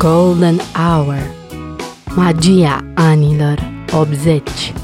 Golden Hour. Magia anilor 80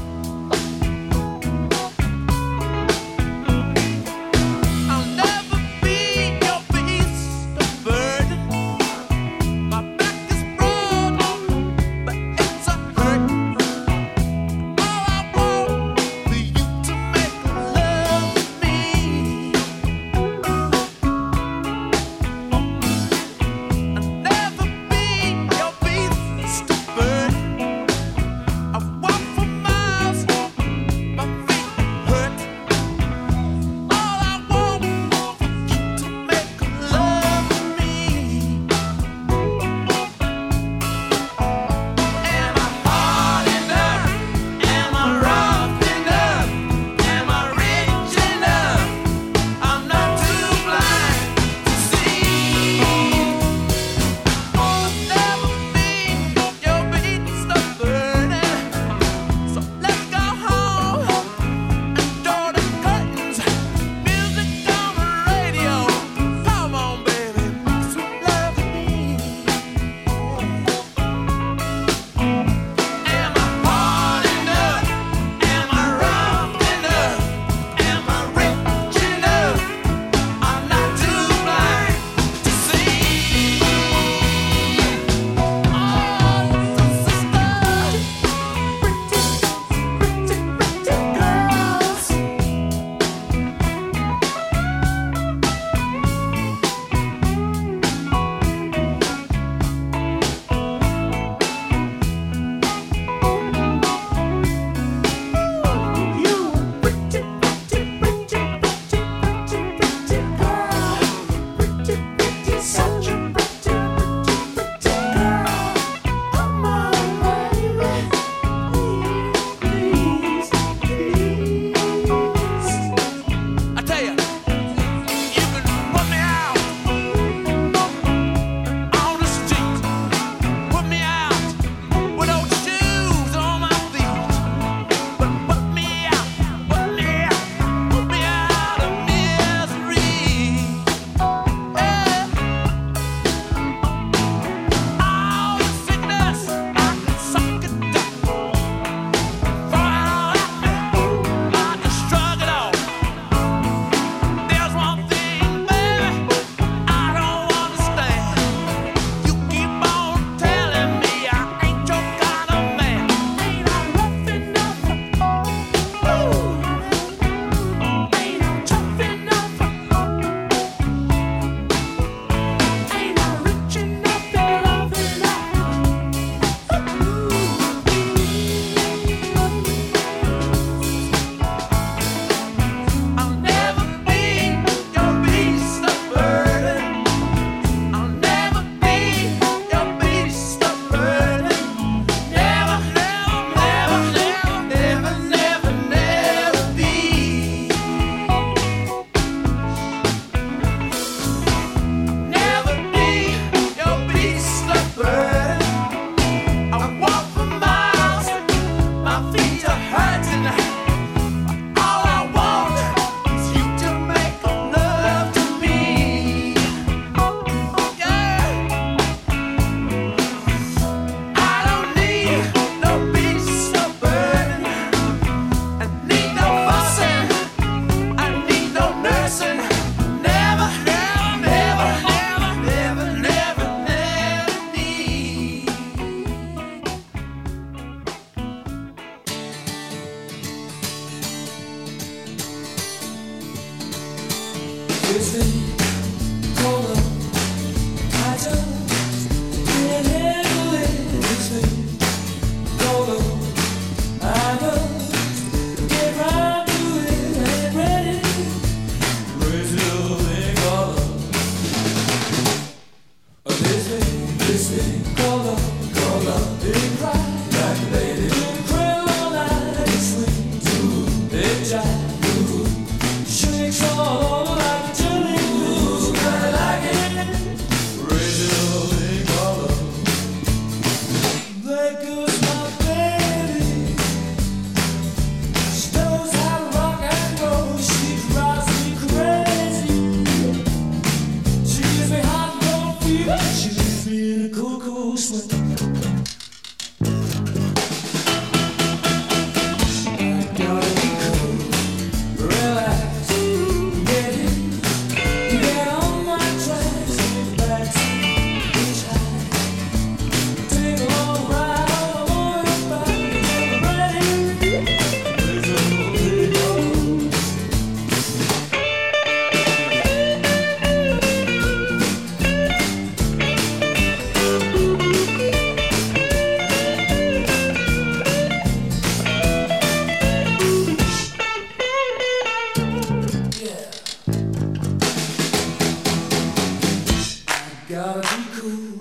gotta be cool,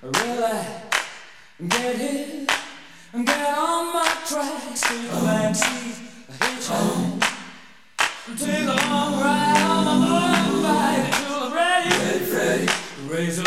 relax, get hit, get on my tracks, take a backseat, a hitchhike, take a long ride on my motorbike. Until I'm ready, ready, ready, raise a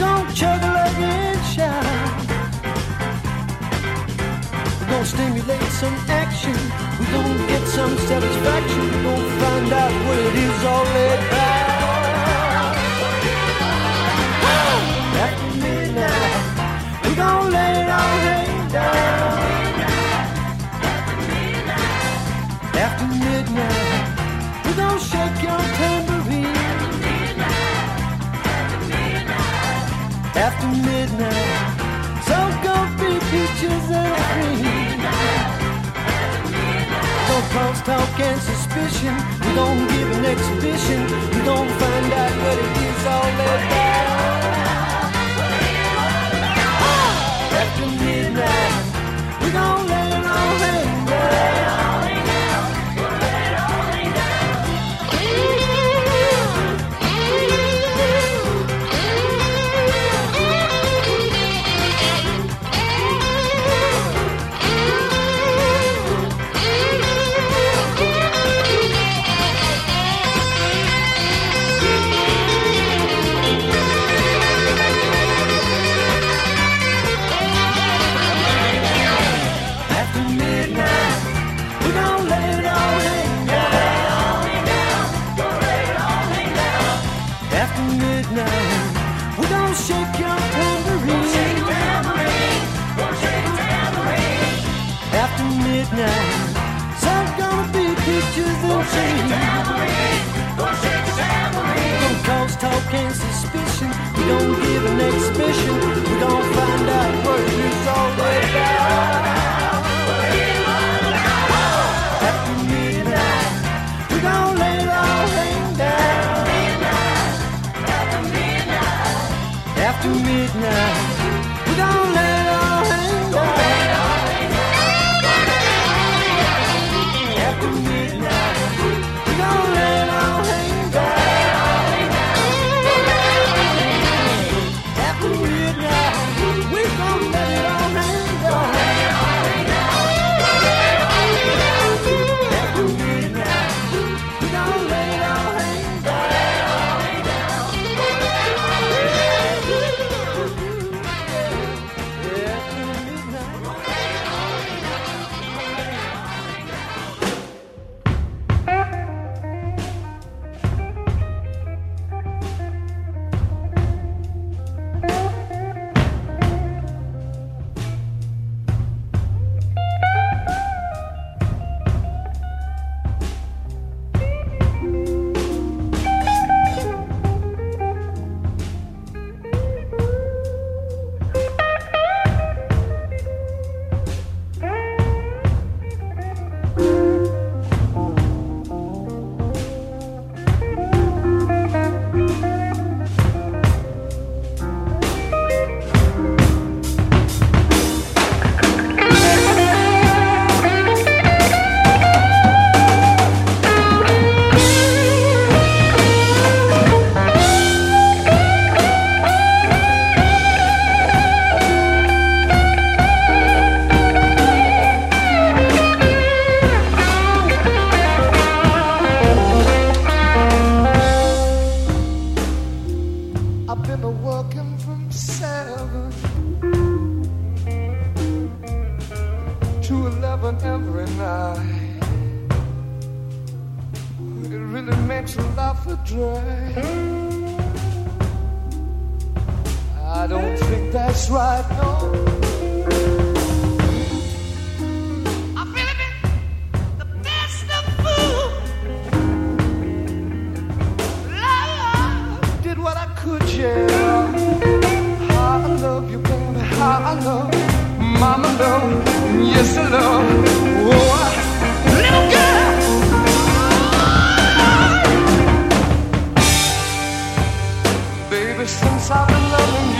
Don't chug a lug and. We're gonna stimulate some action. We don't get some satisfaction. We're gonna find out what it is all about. After midnight, we gonna let it all hang down. After midnight, we're gonna shake your town. misery. No cross talk and suspicion. We don't give an exhibition. We don't find out what it is all about. After midnight, we gon' let it all hang down. now. makes love a drag. I don't think that's right, no. How I love you, baby, how I love you. Mama love, yes I love I've been loving you.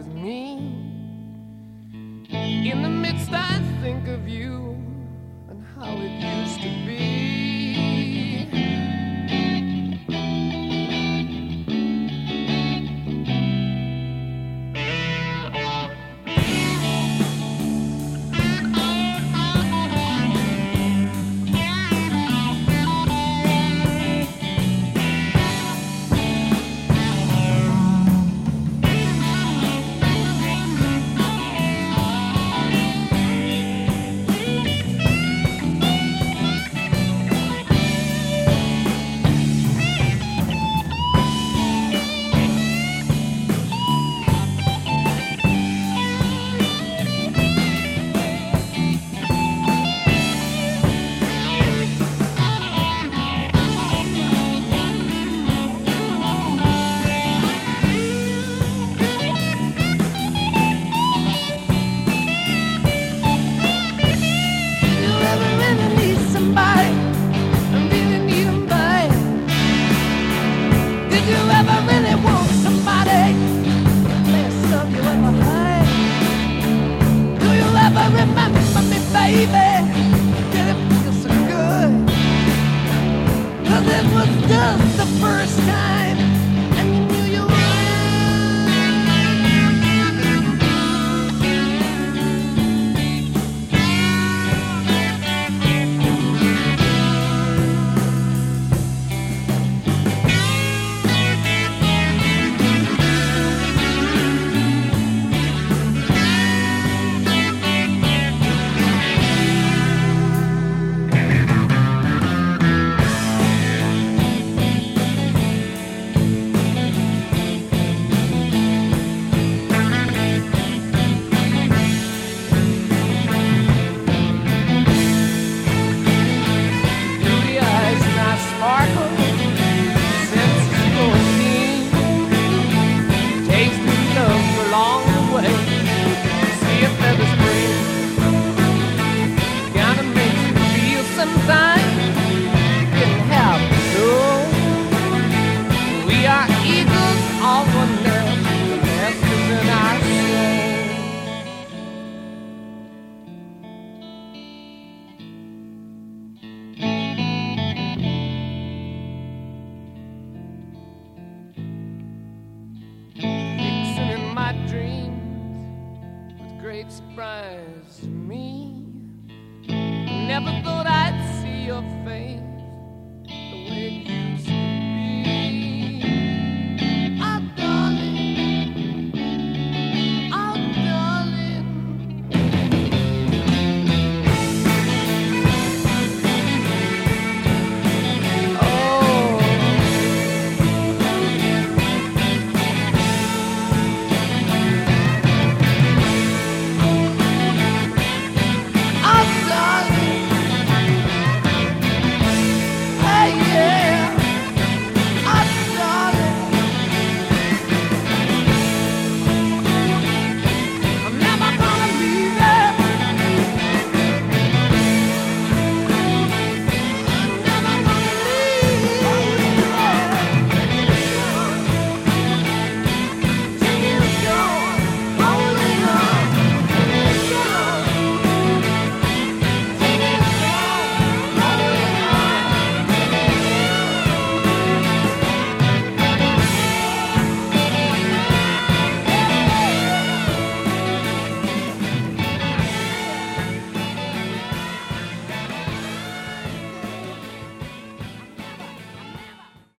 with me. In the midst, I think of you. baby. Did it feel so? Cause it was just the first time.